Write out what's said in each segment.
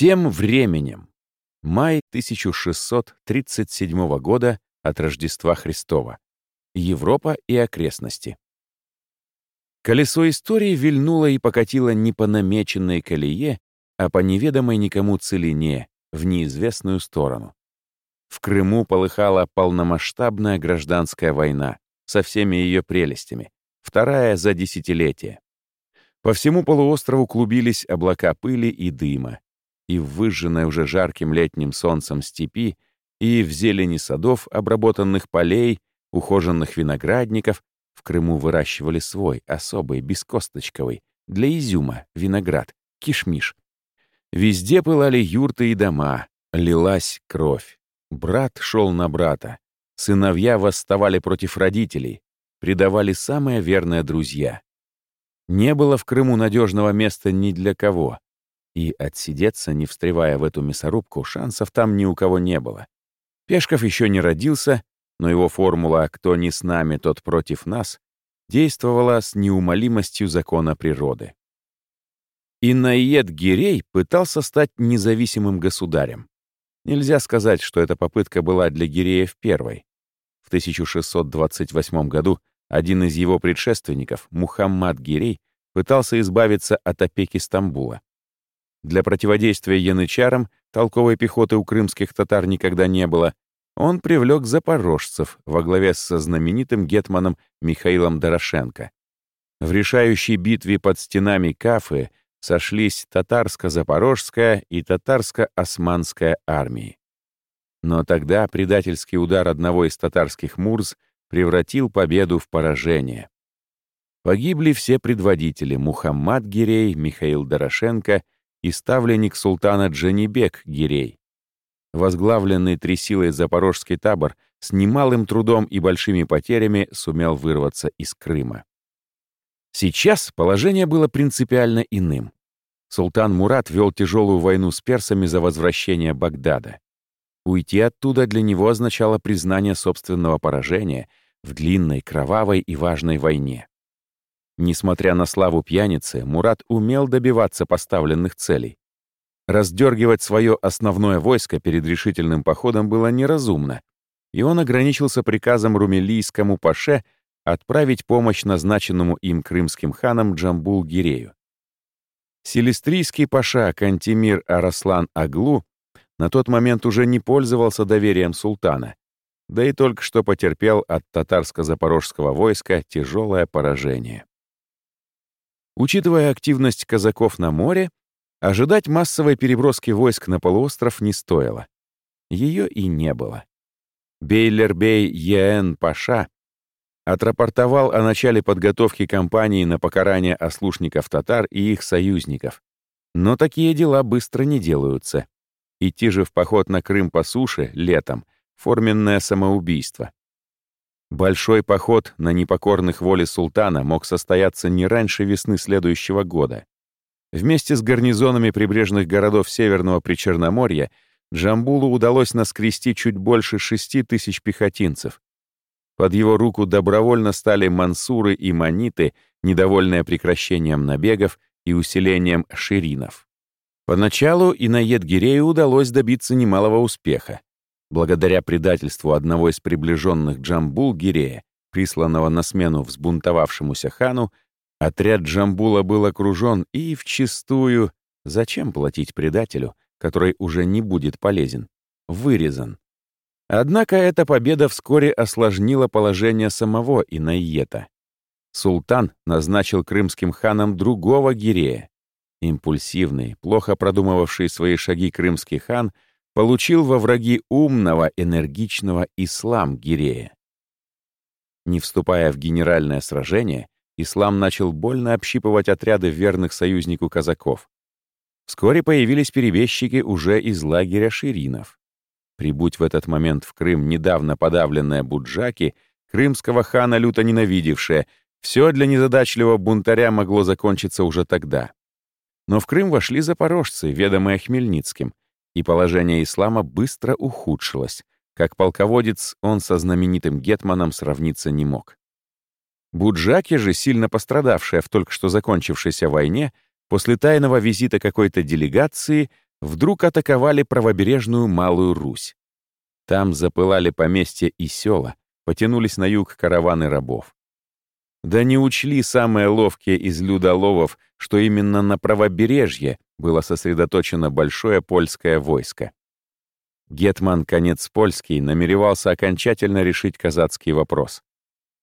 Тем временем. Май 1637 года от Рождества Христова. Европа и окрестности. Колесо истории вильнуло и покатило не по намеченной колее, а по неведомой никому целине, в неизвестную сторону. В Крыму полыхала полномасштабная гражданская война со всеми ее прелестями, вторая за десятилетие. По всему полуострову клубились облака пыли и дыма, и в выжженной уже жарким летним солнцем степи, и в зелени садов, обработанных полей, ухоженных виноградников, в Крыму выращивали свой, особый, бескосточковый, для изюма, виноград, кишмиш. Везде пылали юрты и дома, лилась кровь. Брат шел на брата. Сыновья восставали против родителей, предавали самые верные друзья. Не было в Крыму надежного места ни для кого. И отсидеться, не встревая в эту мясорубку, шансов там ни у кого не было. Пешков еще не родился, но его формула «кто не с нами, тот против нас» действовала с неумолимостью закона природы. Инаед Гирей пытался стать независимым государем. Нельзя сказать, что эта попытка была для Гиреев первой. В 1628 году один из его предшественников, Мухаммад Гирей, пытался избавиться от опеки Стамбула. Для противодействия янычарам толковой пехоты у крымских татар никогда не было, он привлек запорожцев во главе со знаменитым гетманом Михаилом Дорошенко. В решающей битве под стенами Кафы сошлись татарско-запорожская и татарско-османская армии. Но тогда предательский удар одного из татарских мурз превратил победу в поражение. Погибли все предводители Мухаммад Гирей, Михаил Дорошенко и ставленник султана Джанибек Гирей. Возглавленный три силой запорожский табор с немалым трудом и большими потерями сумел вырваться из Крыма. Сейчас положение было принципиально иным. Султан Мурат вел тяжелую войну с персами за возвращение Багдада. Уйти оттуда для него означало признание собственного поражения в длинной, кровавой и важной войне. Несмотря на славу пьяницы, Мурат умел добиваться поставленных целей. Раздергивать свое основное войско перед решительным походом было неразумно, и он ограничился приказом румелийскому паше отправить помощь назначенному им крымским ханам Джамбул-Гирею. Селестрийский паша Кантемир Араслан Аглу на тот момент уже не пользовался доверием султана, да и только что потерпел от татарско-запорожского войска тяжелое поражение. Учитывая активность казаков на море, Ожидать массовой переброски войск на полуостров не стоило. Ее и не было. Бейлербей Е.Н. Паша отрапортовал о начале подготовки кампании на покарание ослушников татар и их союзников. Но такие дела быстро не делаются. Идти же в поход на Крым по суше летом — форменное самоубийство. Большой поход на непокорных воле султана мог состояться не раньше весны следующего года. Вместе с гарнизонами прибрежных городов Северного Причерноморья Джамбулу удалось наскрести чуть больше шести тысяч пехотинцев. Под его руку добровольно стали мансуры и маниты, недовольные прекращением набегов и усилением ширинов. Поначалу и на Едгирею удалось добиться немалого успеха. Благодаря предательству одного из приближенных Джамбул-Гирея, присланного на смену взбунтовавшемуся хану, Отряд Джамбула был окружен и вчистую, зачем платить предателю, который уже не будет полезен, вырезан. Однако эта победа вскоре осложнила положение самого Инайета. Султан назначил крымским ханом другого гирея. Импульсивный, плохо продумывавший свои шаги крымский хан получил во враги умного, энергичного ислам-гирея. Не вступая в генеральное сражение, ислам начал больно общипывать отряды верных союзнику казаков. Вскоре появились перебежчики уже из лагеря ширинов. Прибудь в этот момент в Крым недавно подавленная Буджаки, крымского хана люто ненавидевшая, все для незадачливого бунтаря могло закончиться уже тогда. Но в Крым вошли запорожцы, ведомые Хмельницким, и положение ислама быстро ухудшилось. Как полководец он со знаменитым гетманом сравниться не мог. Буджаки же, сильно пострадавшая в только что закончившейся войне, после тайного визита какой-то делегации, вдруг атаковали правобережную Малую Русь. Там запылали поместья и села, потянулись на юг караваны рабов. Да не учли самые ловкие из людоловов, что именно на правобережье было сосредоточено большое польское войско. Гетман Конец Польский намеревался окончательно решить казацкий вопрос.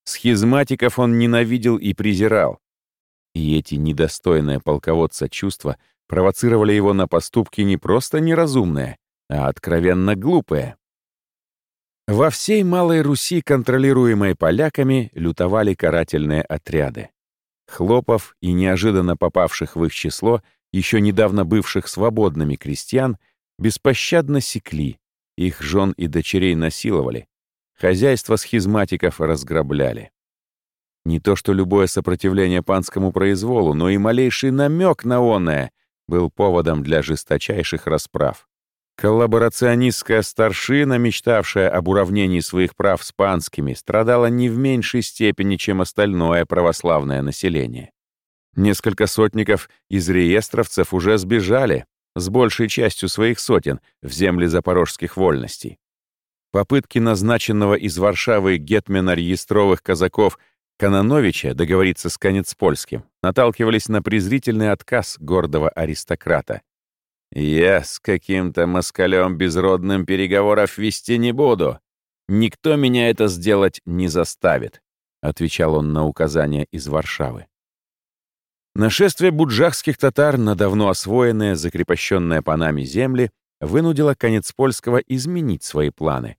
Схизматиков он ненавидел и презирал. И эти недостойные полководца чувства провоцировали его на поступки не просто неразумные, а откровенно глупые. Во всей Малой Руси, контролируемой поляками, лютовали карательные отряды. Хлопов и неожиданно попавших в их число, еще недавно бывших свободными крестьян, беспощадно секли, их жен и дочерей насиловали, хозяйство схизматиков разграбляли. Не то что любое сопротивление панскому произволу, но и малейший намек на оное был поводом для жесточайших расправ. Коллаборационистская старшина, мечтавшая об уравнении своих прав с панскими, страдала не в меньшей степени, чем остальное православное население. Несколько сотников из реестровцев уже сбежали, с большей частью своих сотен в земли запорожских вольностей. Попытки назначенного из Варшавы гетмена реестровых казаков Канановича договориться с Конецпольским наталкивались на презрительный отказ гордого аристократа. «Я с каким-то москалем безродным переговоров вести не буду. Никто меня это сделать не заставит», — отвечал он на указания из Варшавы. Нашествие буджахских татар на давно освоенные, закрепощенные панами земли вынудило конец польского изменить свои планы,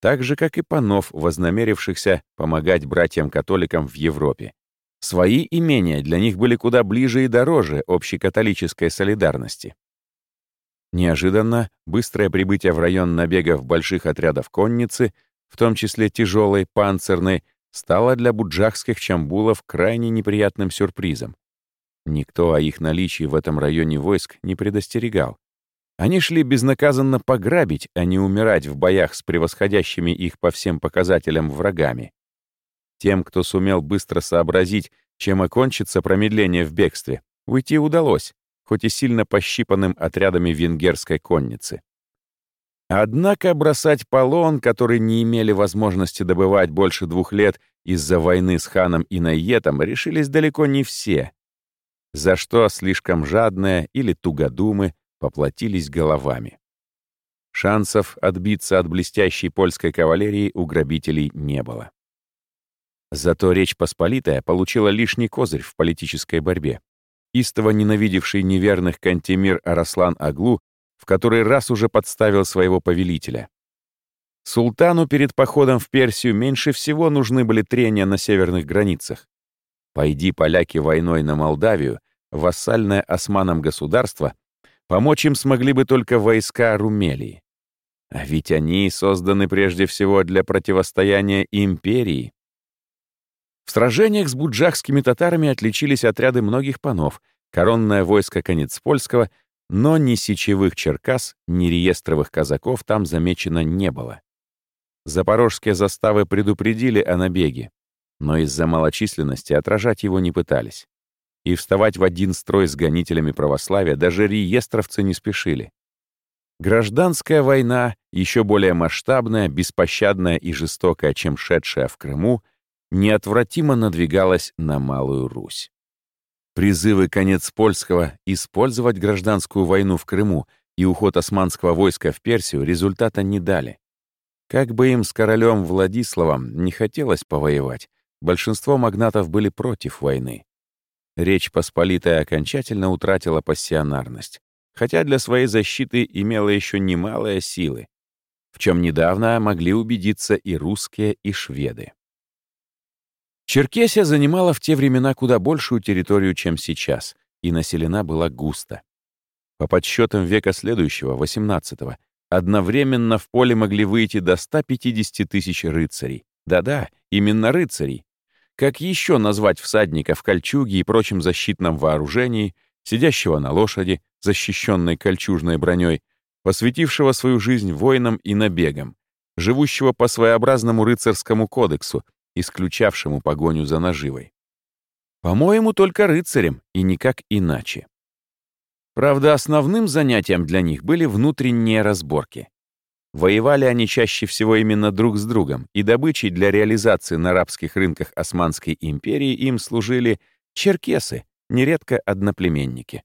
так же, как и панов, вознамерившихся помогать братьям-католикам в Европе. Свои имения для них были куда ближе и дороже общей католической солидарности. Неожиданно быстрое прибытие в район набегов больших отрядов конницы, в том числе тяжелой, панцирной, стало для буджахских чамбулов крайне неприятным сюрпризом. Никто о их наличии в этом районе войск не предостерегал. Они шли безнаказанно пограбить, а не умирать в боях с превосходящими их по всем показателям врагами. Тем, кто сумел быстро сообразить, чем окончится промедление в бегстве, уйти удалось, хоть и сильно пощипанным отрядами венгерской конницы. Однако бросать полон, который не имели возможности добывать больше двух лет из-за войны с ханом и Найетом, решились далеко не все, за что слишком жадные или тугодумы поплатились головами. Шансов отбиться от блестящей польской кавалерии у грабителей не было. Зато Речь Посполитая получила лишний козырь в политической борьбе. Истово ненавидевший неверных Кантемир Араслан Аглу в который раз уже подставил своего повелителя. Султану перед походом в Персию меньше всего нужны были трения на северных границах. Пойди поляки войной на Молдавию, вассальное османам государство, помочь им смогли бы только войска Румелии. А ведь они созданы прежде всего для противостояния империи. В сражениях с буджахскими татарами отличились отряды многих панов, коронное войско Конецпольского, но ни сечевых черкас, ни реестровых казаков там замечено не было. Запорожские заставы предупредили о набеге, но из-за малочисленности отражать его не пытались. И вставать в один строй с гонителями православия даже реестровцы не спешили. Гражданская война, еще более масштабная, беспощадная и жестокая, чем шедшая в Крыму, неотвратимо надвигалась на Малую Русь. Призывы конец польского использовать гражданскую войну в Крыму и уход османского войска в Персию результата не дали. Как бы им с королем Владиславом не хотелось повоевать, большинство магнатов были против войны. Речь Посполитая окончательно утратила пассионарность, хотя для своей защиты имела еще немалые силы, в чем недавно могли убедиться и русские, и шведы. Черкесия занимала в те времена куда большую территорию, чем сейчас, и населена была густо. По подсчетам века следующего, XVIII, одновременно в поле могли выйти до 150 тысяч рыцарей. Да-да, именно рыцарей. Как еще назвать всадника в кольчуге и прочем защитном вооружении, сидящего на лошади, защищенной кольчужной броней, посвятившего свою жизнь воинам и набегам, живущего по своеобразному рыцарскому кодексу, исключавшему погоню за наживой? По-моему, только рыцарем, и никак иначе. Правда, основным занятием для них были внутренние разборки. Воевали они чаще всего именно друг с другом, и добычей для реализации на арабских рынках Османской империи им служили черкесы, нередко одноплеменники.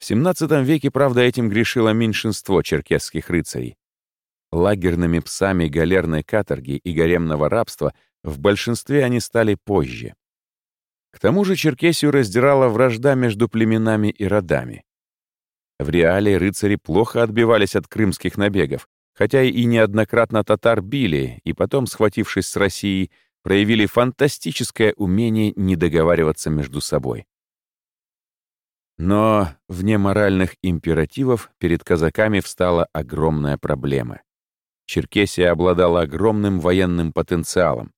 В XVII веке, правда, этим грешило меньшинство черкесских рыцарей. Лагерными псами галерной каторги и гаремного рабства в большинстве они стали позже. К тому же Черкесию раздирала вражда между племенами и родами. В реале рыцари плохо отбивались от крымских набегов, хотя и неоднократно татар били, и потом, схватившись с Россией, проявили фантастическое умение не договариваться между собой. Но вне моральных императивов перед казаками встала огромная проблема. Черкесия обладала огромным военным потенциалом.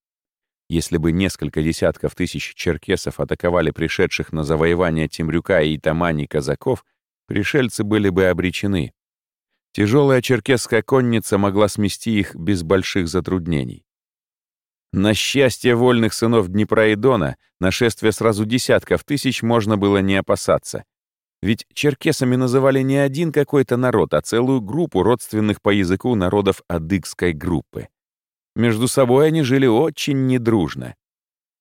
Если бы несколько десятков тысяч черкесов атаковали пришедших на завоевание Темрюка и Тамани казаков, пришельцы были бы обречены. Тяжелая черкесская конница могла смести их без больших затруднений. На счастье вольных сынов Днепра и Дона нашествие сразу десятков тысяч можно было не опасаться. Ведь черкесами называли не один какой-то народ, а целую группу родственных по языку народов адыгской группы. Между собой они жили очень недружно.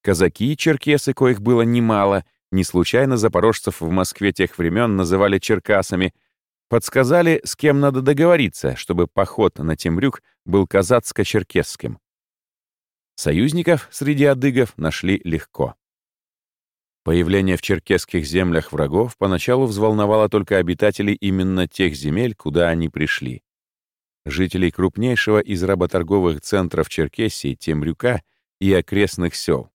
Казаки и черкесы, коих было немало, не случайно запорожцев в Москве тех времен называли черкасами, подсказали, с кем надо договориться, чтобы поход на Темрюк был казацко-черкесским. Союзников среди адыгов нашли легко. Появление в черкесских землях врагов поначалу взволновало только обитателей именно тех земель, куда они пришли жителей крупнейшего из работорговых центров Черкесии, Темрюка и окрестных сел.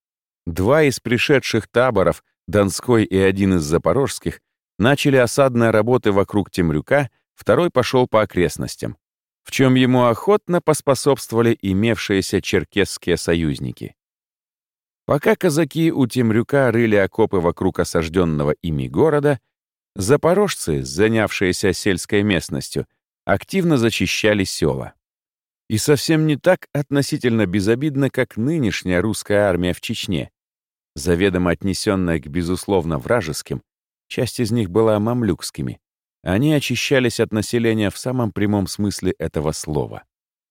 Два из пришедших таборов, Донской и один из запорожских, начали осадные работы вокруг Темрюка, второй пошел по окрестностям, в чем ему охотно поспособствовали имевшиеся черкесские союзники. Пока казаки у Темрюка рыли окопы вокруг осажденного ими города, запорожцы, занявшиеся сельской местностью, активно зачищали села. И совсем не так относительно безобидно, как нынешняя русская армия в Чечне. Заведомо отнесенная к безусловно вражеским, часть из них была мамлюкскими. Они очищались от населения в самом прямом смысле этого слова.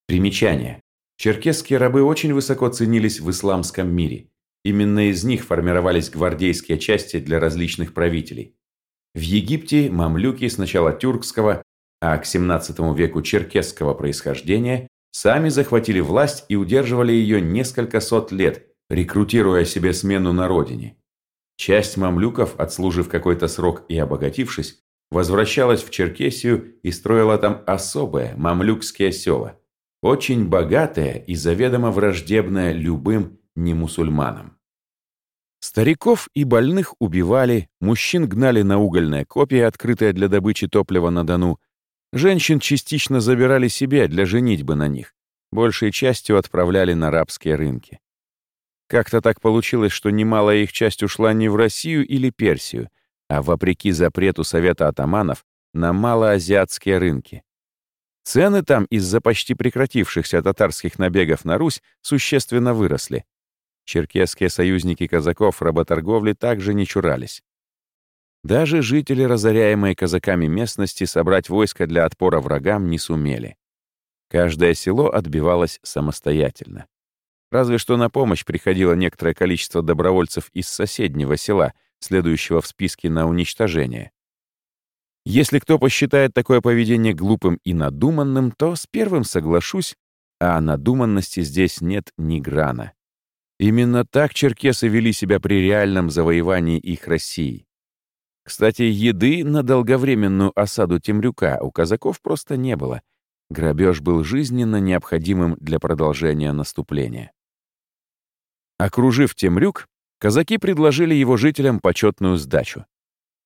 Примечание. Черкесские рабы очень высоко ценились в исламском мире. Именно из них формировались гвардейские части для различных правителей. В Египте мамлюки сначала тюркского, а к XVII веку черкесского происхождения, сами захватили власть и удерживали ее несколько сот лет, рекрутируя себе смену на родине. Часть мамлюков, отслужив какой-то срок и обогатившись, возвращалась в Черкесию и строила там особое мамлюкские села, очень богатое и заведомо враждебное любым немусульманам. Стариков и больных убивали, мужчин гнали на угольное копье, открытое для добычи топлива на Дону, Женщин частично забирали себе для женитьбы на них, большей частью отправляли на рабские рынки. Как-то так получилось, что немалая их часть ушла не в Россию или Персию, а вопреки запрету Совета атаманов на малоазиатские рынки. Цены там из-за почти прекратившихся татарских набегов на Русь существенно выросли. Черкесские союзники казаков работорговли также не чурались. Даже жители разоряемой казаками местности собрать войско для отпора врагам не сумели. Каждое село отбивалось самостоятельно. Разве что на помощь приходило некоторое количество добровольцев из соседнего села, следующего в списке на уничтожение. Если кто посчитает такое поведение глупым и надуманным, то с первым соглашусь, а надуманности здесь нет ни грана. Именно так черкесы вели себя при реальном завоевании их России. Кстати, еды на долговременную осаду Темрюка у казаков просто не было. Грабеж был жизненно необходимым для продолжения наступления. Окружив Темрюк, казаки предложили его жителям почетную сдачу.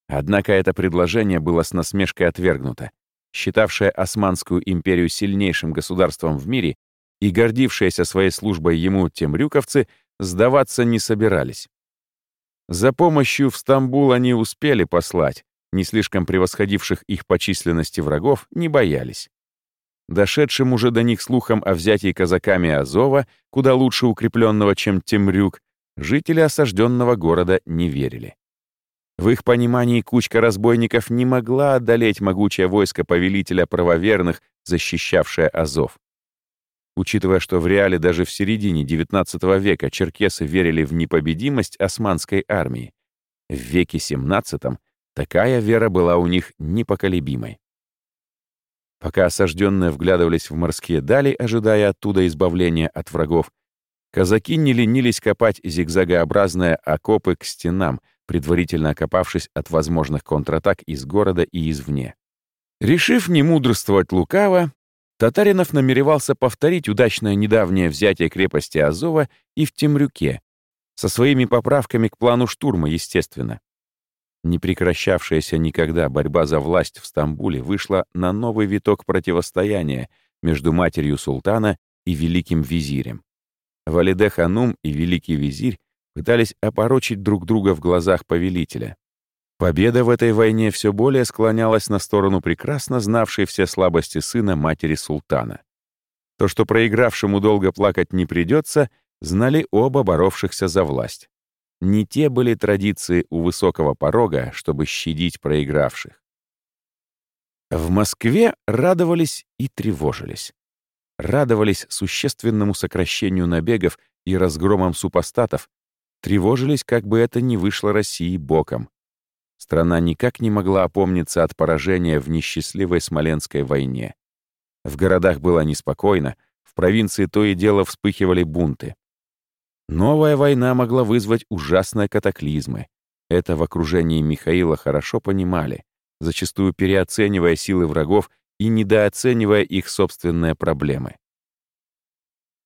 Однако это предложение было с насмешкой отвергнуто. Считавшая Османскую империю сильнейшим государством в мире и гордившиеся своей службой ему темрюковцы сдаваться не собирались. За помощью в Стамбул они успели послать, не слишком превосходивших их по численности врагов не боялись. Дошедшим уже до них слухом о взятии казаками Азова, куда лучше укрепленного, чем Темрюк, жители осажденного города не верили. В их понимании кучка разбойников не могла одолеть могучее войско повелителя правоверных, защищавшее Азов. Учитывая, что в реале даже в середине XIX века черкесы верили в непобедимость османской армии, в веке XVII такая вера была у них непоколебимой. Пока осажденные вглядывались в морские дали, ожидая оттуда избавления от врагов, казаки не ленились копать зигзагообразные окопы к стенам, предварительно окопавшись от возможных контратак из города и извне. Решив не мудрствовать лукаво, Татаринов намеревался повторить удачное недавнее взятие крепости Азова и в Темрюке, со своими поправками к плану штурма, естественно. Непрекращавшаяся никогда борьба за власть в Стамбуле вышла на новый виток противостояния между матерью султана и великим визирем. Валиде Ханум и великий визирь пытались опорочить друг друга в глазах повелителя. Победа в этой войне все более склонялась на сторону прекрасно знавшей все слабости сына матери султана. То, что проигравшему долго плакать не придется, знали оба боровшихся за власть. Не те были традиции у высокого порога, чтобы щадить проигравших. В Москве радовались и тревожились. Радовались существенному сокращению набегов и разгромам супостатов, тревожились, как бы это ни вышло России боком. Страна никак не могла опомниться от поражения в несчастливой Смоленской войне. В городах было неспокойно, в провинции то и дело вспыхивали бунты. Новая война могла вызвать ужасные катаклизмы. Это в окружении Михаила хорошо понимали, зачастую переоценивая силы врагов и недооценивая их собственные проблемы.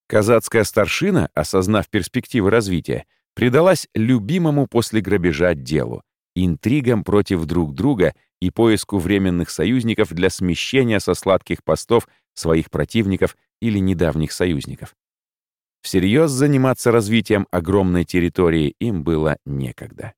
Казацкая старшина, осознав перспективы развития, предалась любимому после грабежа делу, интригам против друг друга и поиску временных союзников для смещения со сладких постов своих противников или недавних союзников. Всерьез заниматься развитием огромной территории им было некогда.